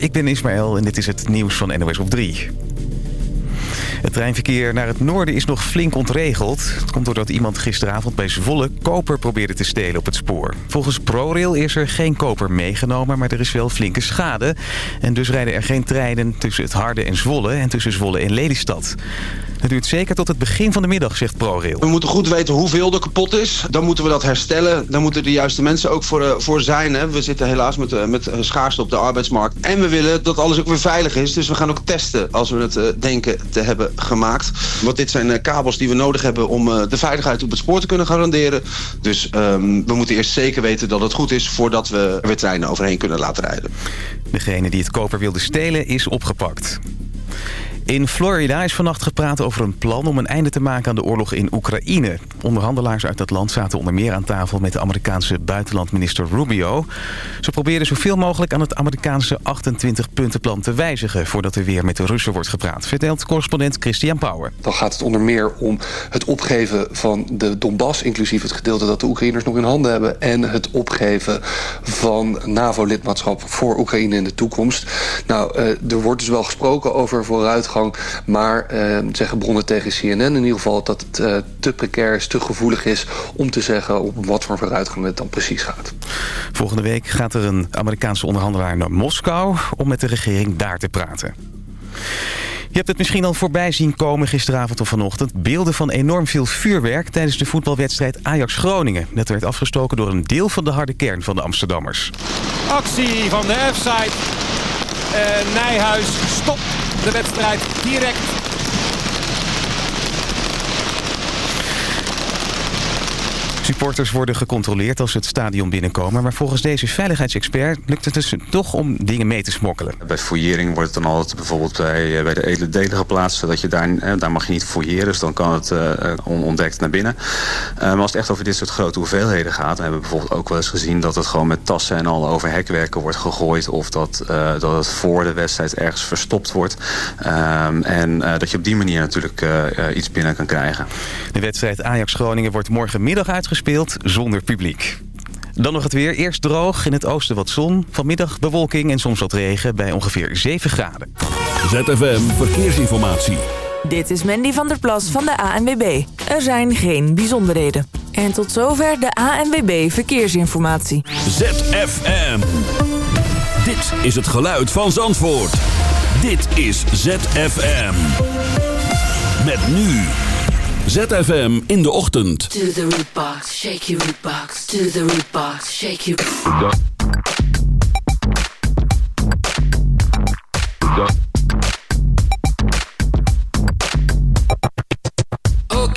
ik ben Ismaël en dit is het nieuws van NOS op 3. Het treinverkeer naar het noorden is nog flink ontregeld. Het komt doordat iemand gisteravond bij Zwolle koper probeerde te stelen op het spoor. Volgens ProRail is er geen koper meegenomen, maar er is wel flinke schade. En dus rijden er geen treinen tussen het Harde en Zwolle en tussen Zwolle en Lelystad. Het duurt zeker tot het begin van de middag, zegt ProRail. We moeten goed weten hoeveel er kapot is. Dan moeten we dat herstellen. Dan moeten de juiste mensen ook voor, uh, voor zijn. Hè. We zitten helaas met, uh, met schaarste op de arbeidsmarkt. En we willen dat alles ook weer veilig is. Dus we gaan ook testen als we het denken te hebben gemaakt. Want dit zijn kabels die we nodig hebben om de veiligheid op het spoor te kunnen garanderen. Dus um, we moeten eerst zeker weten dat het goed is voordat we er weer treinen overheen kunnen laten rijden. Degene die het koper wilde stelen is opgepakt. In Florida is vannacht gepraat over een plan om een einde te maken aan de oorlog in Oekraïne. Onderhandelaars uit dat land zaten onder meer aan tafel met de Amerikaanse buitenlandminister Rubio. Ze probeerden zoveel mogelijk aan het Amerikaanse 28-puntenplan te wijzigen... voordat er weer met de Russen wordt gepraat, vertelt correspondent Christian Pauwer. Dan gaat het onder meer om het opgeven van de Donbass... inclusief het gedeelte dat de Oekraïners nog in handen hebben... en het opgeven van NAVO-lidmaatschap voor Oekraïne in de toekomst. Nou, er wordt dus wel gesproken over vooruitgang maar eh, zeggen bronnen tegen CNN in ieder geval dat het uh, te precair is, te gevoelig is om te zeggen op wat voor vooruitgang het dan precies gaat. Volgende week gaat er een Amerikaanse onderhandelaar naar Moskou om met de regering daar te praten. Je hebt het misschien al voorbij zien komen gisteravond of vanochtend. Beelden van enorm veel vuurwerk tijdens de voetbalwedstrijd Ajax-Groningen. Dat werd afgestoken door een deel van de harde kern van de Amsterdammers. Actie van de F-side. Uh, Nijhuis stopt de wedstrijd direct. Supporters worden gecontroleerd als ze het stadion binnenkomen. Maar volgens deze veiligheidsexpert lukt het dus toch om dingen mee te smokkelen. Bij fouillering wordt het dan altijd bijvoorbeeld bij, eh, bij de edele delen geplaatst. Zodat je daar, eh, daar mag je niet fouilleren. Dus dan kan het uh, onontdekt naar binnen. Uh, maar als het echt over dit soort grote hoeveelheden gaat. Dan hebben we bijvoorbeeld ook wel eens gezien dat het gewoon met tassen en al over hekwerken wordt gegooid. Of dat, uh, dat het voor de wedstrijd ergens verstopt wordt. Um, en dat je op die manier natuurlijk iets binnen kan krijgen. De wedstrijd Ajax-Groningen wordt morgenmiddag uitgespeeld gespeeld zonder publiek. Dan nog het weer. Eerst droog, in het oosten wat zon. Vanmiddag bewolking en soms wat regen bij ongeveer 7 graden. ZFM Verkeersinformatie. Dit is Mandy van der Plas van de ANWB. Er zijn geen bijzonderheden. En tot zover de ANWB Verkeersinformatie. ZFM. Dit is het geluid van Zandvoort. Dit is ZFM. Met nu... ZFM in de ochtend. To the root box, shake your root box. To the root box, shake your...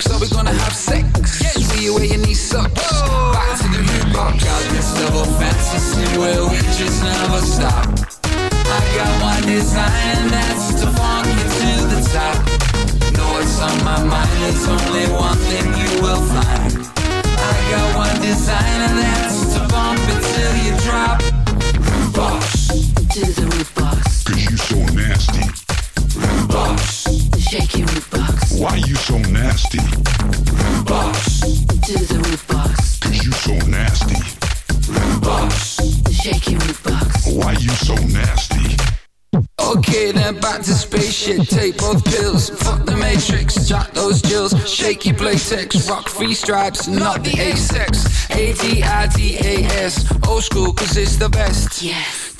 So we gonna have sex. See you where your knees suck. Back to the root box. Got this double fantasy where we just never stop. I got one design and that's to funk you to the top. Know what's on my mind, there's only one thing you will find. I got one design and that's to bump it till you drop. Root box. To the root box. Cause you so nasty. Root box. Shake your root box. Why you so nasty? Root box. To the root box. Cause you so nasty. Root box. Shake your root box. Why you so nasty? Okay, then back to spaceship. Take both pills. Fuck the matrix. Jack those jills. Shaky playtex. Rock free stripes, not the A-sex. A-D-I-D-A-S. Old school, cause it's the best. Yes.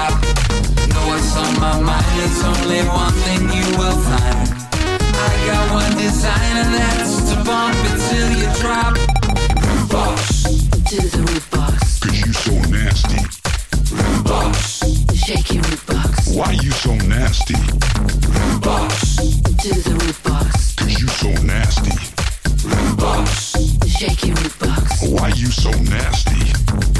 you to the top. Know what's on my mind. It's only one thing you will find. I got one design, and that's to bump it till you drop. Box To the root box. Cause you so nasty. box Shake your root box. Why you so nasty? box To the root box. Cause you so nasty. box. Shake your root box. Why you so nasty?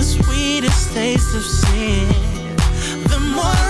the sweetest taste of sin. The more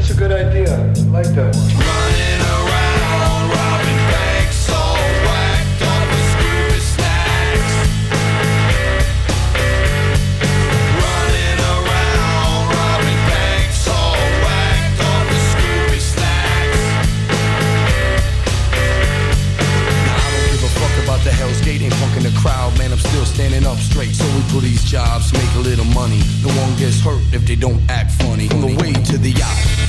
that's a good idea. I like that one. Running around, robbing banks, all whacked off with Scooby snacks. Running around, robbing banks, all whacked off with Scooby snacks. Now I don't give a fuck about the Hell's Gate, ain't punking the crowd, man. I'm still standing up straight. So we pull these jobs, make a little money. No one gets hurt if they don't act funny. On the way to the yacht,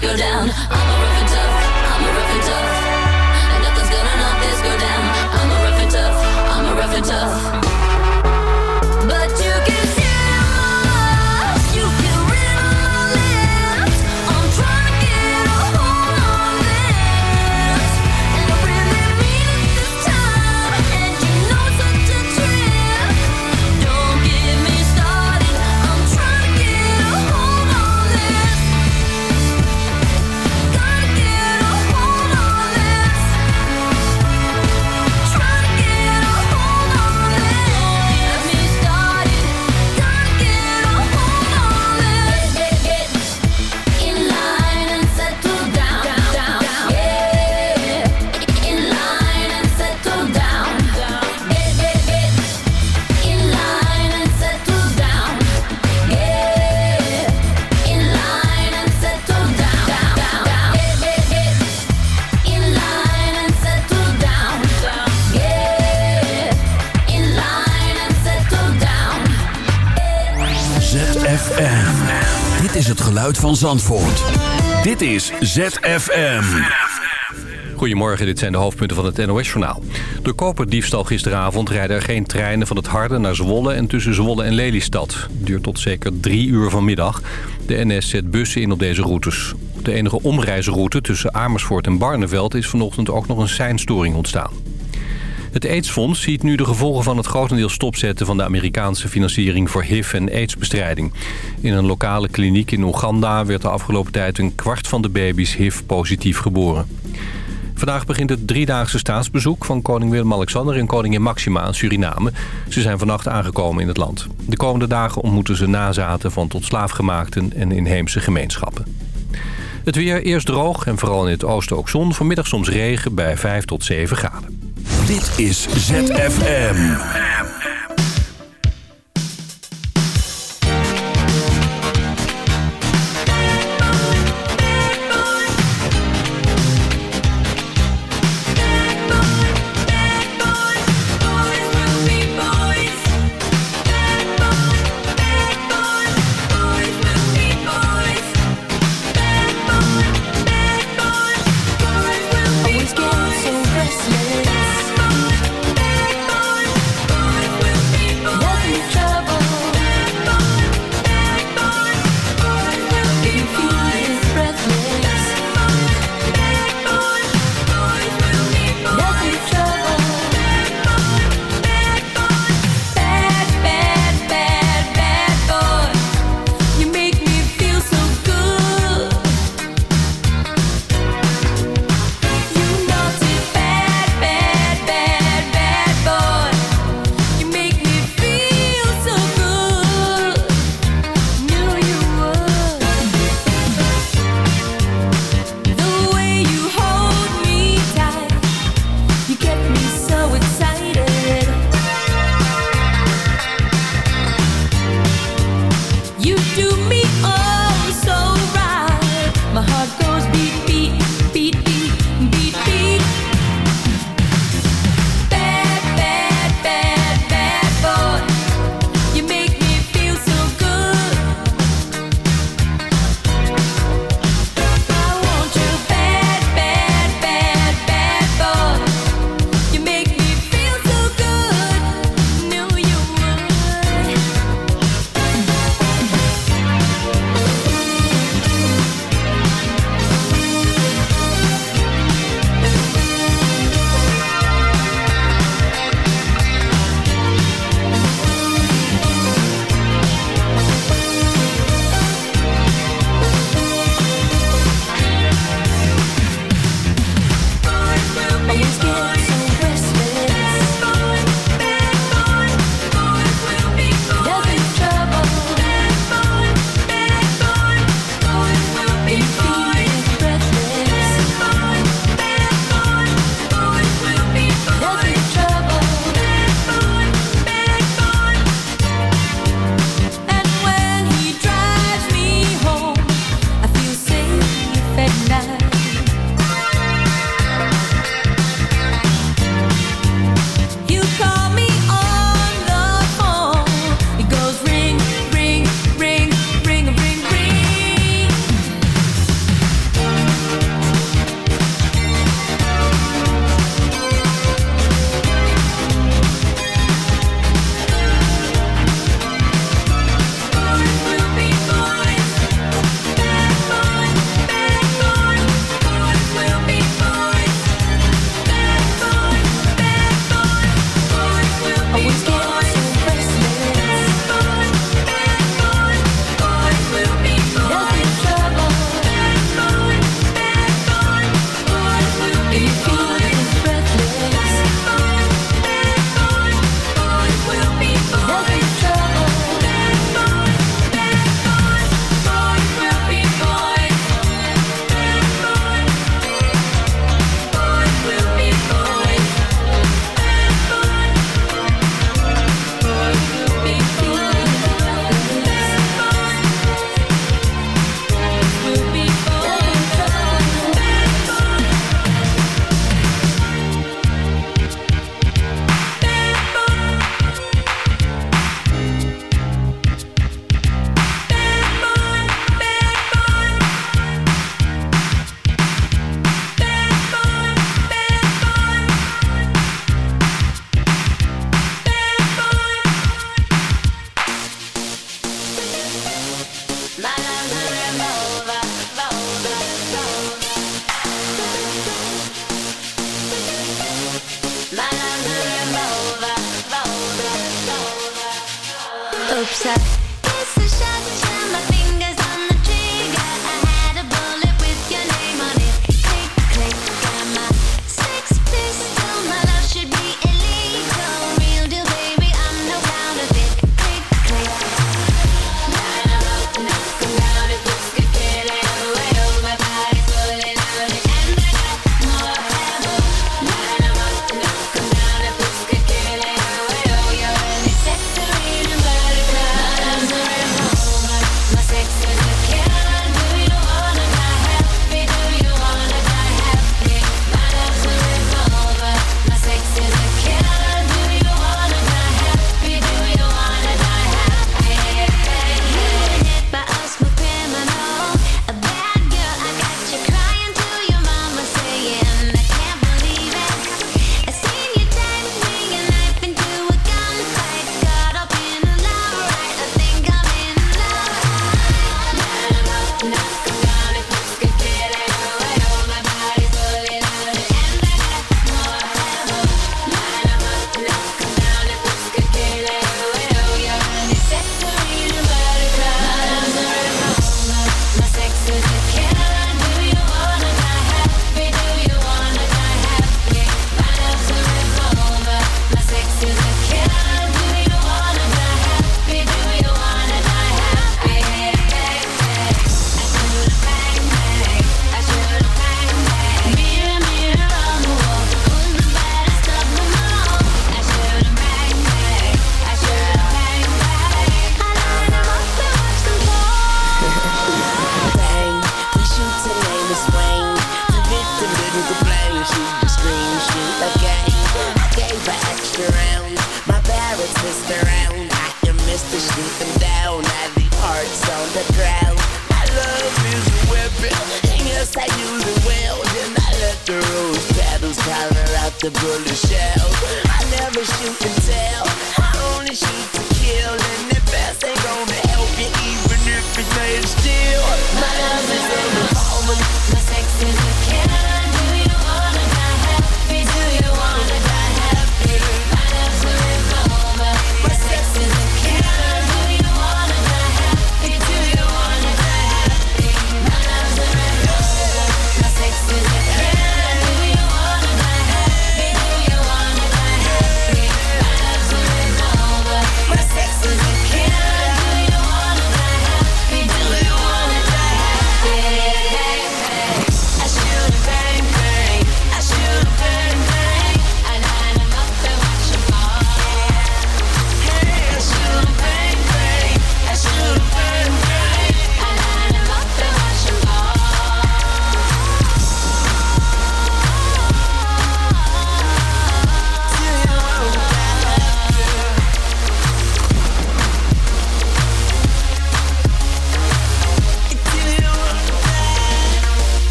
numbers go down. van Zandvoort. Dit is ZFM. Goedemorgen, dit zijn de hoofdpunten van het NOS-journaal. Door koperdiefstal gisteravond rijden er geen treinen van het Harde naar Zwolle... en tussen Zwolle en Lelystad. Het duurt tot zeker drie uur vanmiddag. De NS zet bussen in op deze routes. De enige omreisroute tussen Amersfoort en Barneveld... is vanochtend ook nog een seinstoring ontstaan. Het AIDS-fonds ziet nu de gevolgen van het grotendeels stopzetten... van de Amerikaanse financiering voor HIV- en AIDS-bestrijding. In een lokale kliniek in Oeganda werd de afgelopen tijd... een kwart van de baby's HIV-positief geboren. Vandaag begint het driedaagse staatsbezoek van koning Willem-Alexander en koningin Maxima aan Suriname. Ze zijn vannacht aangekomen in het land. De komende dagen ontmoeten ze nazaten van tot slaafgemaakten en inheemse gemeenschappen. Het weer eerst droog en vooral in het oosten ook zon. Vanmiddag soms regen bij 5 tot 7 graden. Dit is ZFM.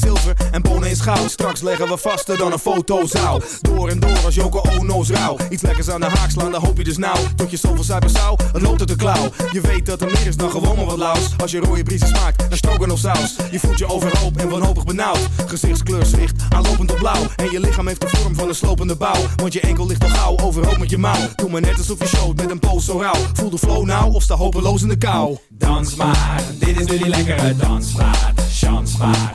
Zilver en bonen is goud. Straks leggen we vaster dan een fotozaal. Door en door als Joko Ono's rauw. Iets lekkers aan de haak slaan, dan hoop je dus nou. Tot je zoveel zuipen zou, het loopt uit de klauw. Je weet dat er meer is dan gewoon maar wat laus. Als je rode briesen smaakt, dan stroken of saus. Je voelt je overhoop en wanhopig benauwd. Gezichtskleur zwicht, aanlopend op blauw. En je lichaam heeft de vorm van een slopende bouw. Want je enkel ligt al gauw, overhoop met je mouw. Doe maar net alsof je showt met een poos zo rauw. Voel de flow nou of sta hopeloos in de kou. Dans maar, dit is nu die lekkere dansmaat. Chans maar,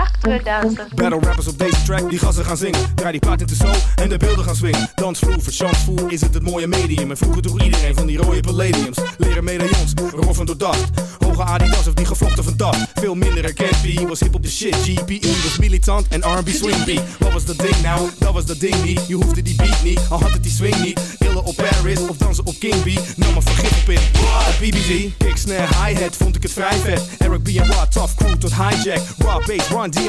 Battle rappers op deze track, die gassen gaan zingen. Draai die plaat into zo en de beelden gaan swingen. Dansvloer, chansvoer is het het mooie medium. En vroeger droeg iedereen van die rode palladiums. Leren medaillons, roffen door dacht. Hoge Adidas of die gevlochten van dat. Veel minder herkend, was hip op de shit. GPE was militant en R&B swing beat. Wat was dat ding nou? Dat was dat ding niet. Je hoefde die beat niet, al had het die swing niet. Illen op Paris of dansen op King B. Nam maar vergif op in. BBG, kick, snare, hi-hat vond ik het vrij vet. Eric B en Rod, tough crew tot hijack. Raw bass, Run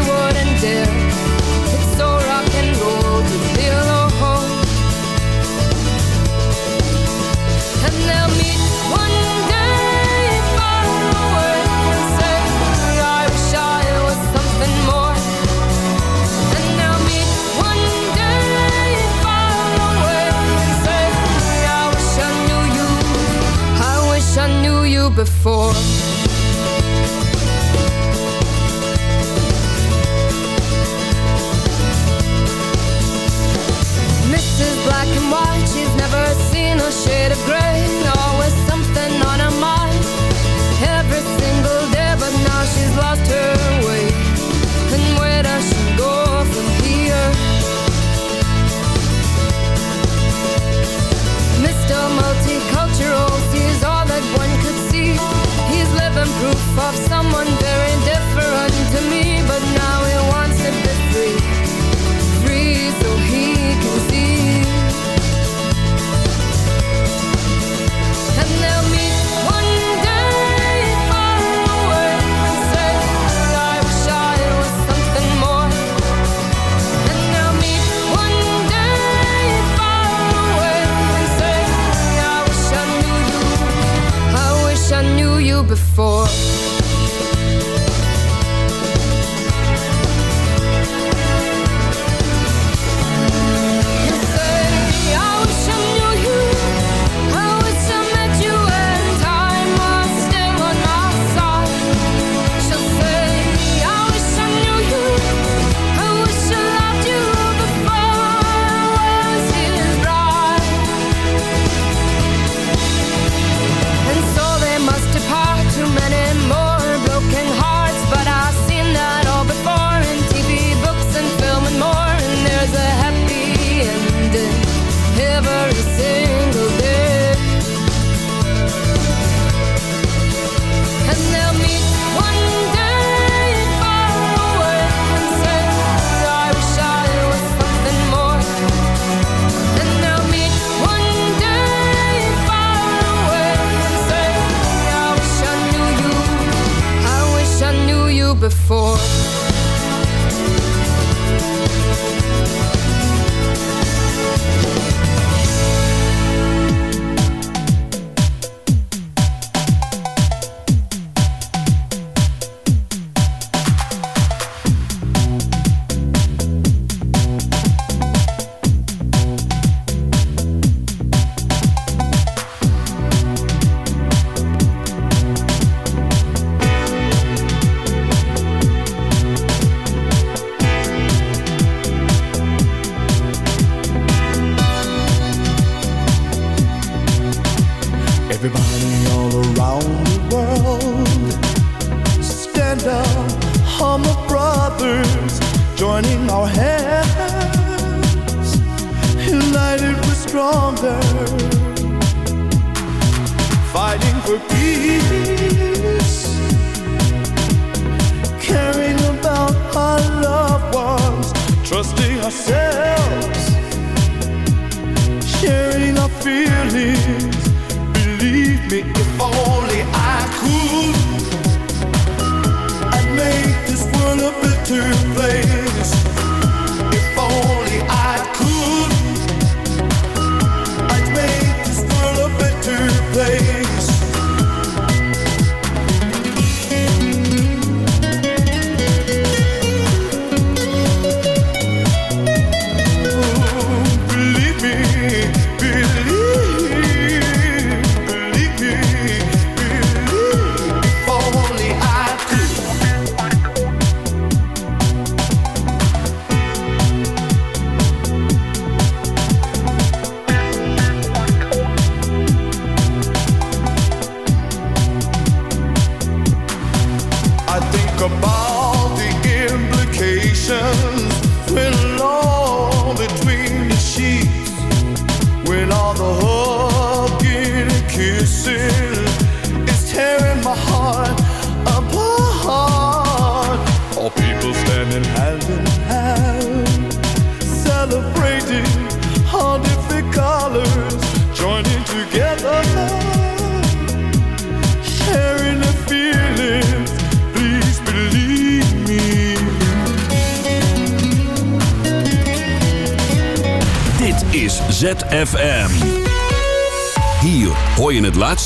Wouldn't dare. roof of some